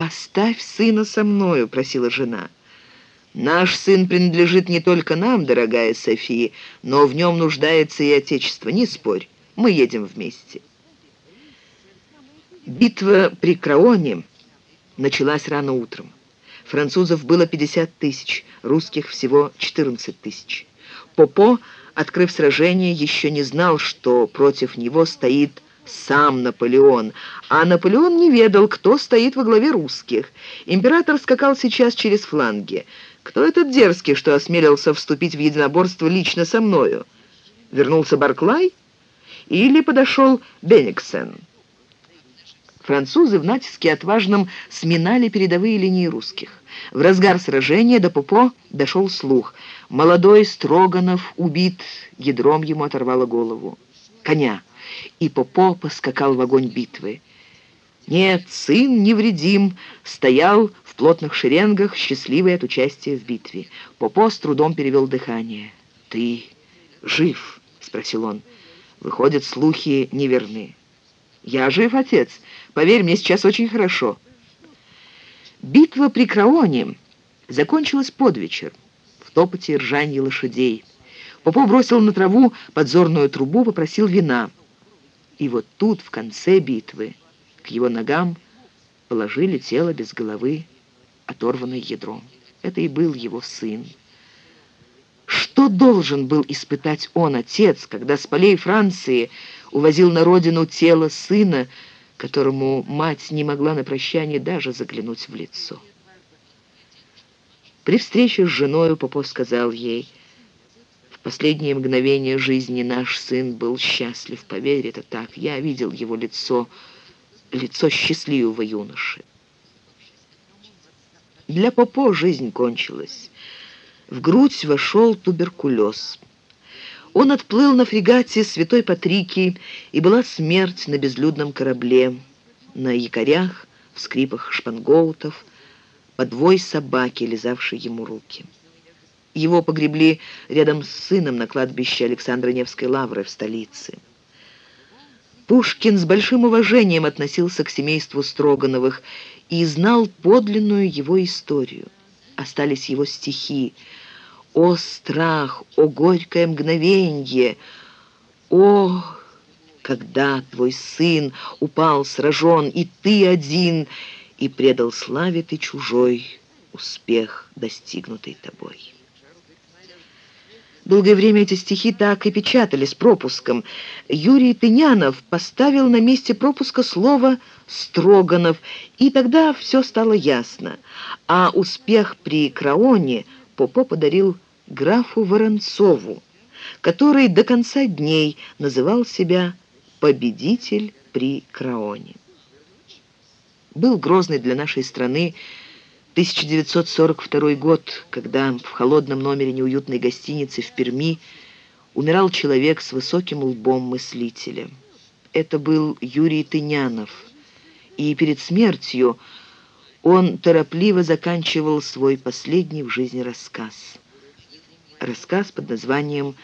«Оставь сына со мною», — просила жена. «Наш сын принадлежит не только нам, дорогая София, но в нем нуждается и Отечество, не спорь, мы едем вместе». Битва при Краоне началась рано утром. Французов было 50 тысяч, русских всего 14 тысяч. Попо, открыв сражение, еще не знал, что против него стоит сам Наполеон, а Наполеон не ведал, кто стоит во главе русских. Император скакал сейчас через фланги. Кто этот дерзкий, что осмелился вступить в единоборство лично со мною? Вернулся Барклай? Или подошел Бениксен? Французы в натиске отважном сминали передовые линии русских. В разгар сражения до Пупо дошел слух. Молодой Строганов убит, ядром ему оторвало голову. Коня. И Попо поскакал в огонь битвы. Нет, сын невредим, стоял в плотных шеренгах, счастливый от участия в битве. Попо с трудом перевел дыхание. «Ты жив?» — спросил он. «Выходят, слухи неверны». «Я жив, отец. Поверь, мне сейчас очень хорошо». Битва при Краоне закончилась под вечер, в топоте ржанье лошадей. Попов бросил на траву подзорную трубу, попросил вина. И вот тут, в конце битвы, к его ногам положили тело без головы, оторванное ядром. Это и был его сын. Что должен был испытать он, отец, когда с полей Франции увозил на родину тело сына, которому мать не могла на прощание даже заглянуть в лицо? При встрече с женой Попов сказал ей, «В последние мгновения жизни наш сын был счастлив, поверь, это так. Я видел его лицо, лицо счастливого юноши». Для Попо жизнь кончилась. В грудь вошел туберкулез. Он отплыл на фрегате Святой Патрики, и была смерть на безлюдном корабле, на якорях, в скрипах шпангоутов, подвой собаки, лизавшей ему руки. Его погребли рядом с сыном на кладбище Александра Невской лавры в столице. Пушкин с большим уважением относился к семейству Строгановых и знал подлинную его историю. Остались его стихи — о, страх, о, горькое мгновенье! О, когда твой сын упал сражен, и ты один, и предал славе ты чужой успех, достигнутый тобой. Долгое время эти стихи так и печатали с пропуском. Юрий Тынянов поставил на месте пропуска слово «Строганов», и тогда все стало ясно. А успех при Краоне Попо подарил графу Воронцову, который до конца дней называл себя «победитель при Краоне». Был грозный для нашей страны 1942 год, когда в холодном номере неуютной гостиницы в Перми умирал человек с высоким лбом мыслителя. Это был Юрий Тынянов, и перед смертью он торопливо заканчивал свой последний в жизни рассказ рассказ под названием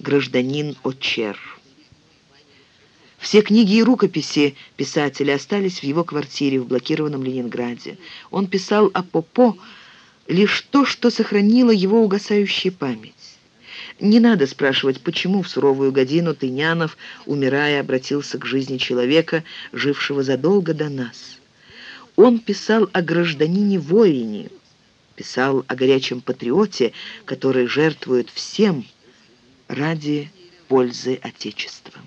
«Гражданин Очер». Все книги и рукописи писателя остались в его квартире в блокированном Ленинграде. Он писал о Попо лишь то, что сохранило его угасающая память. Не надо спрашивать, почему в суровую годину Тынянов, умирая, обратился к жизни человека, жившего задолго до нас. Он писал о гражданине-воине, писал о горячем патриоте, который жертвует всем ради пользы Отечества.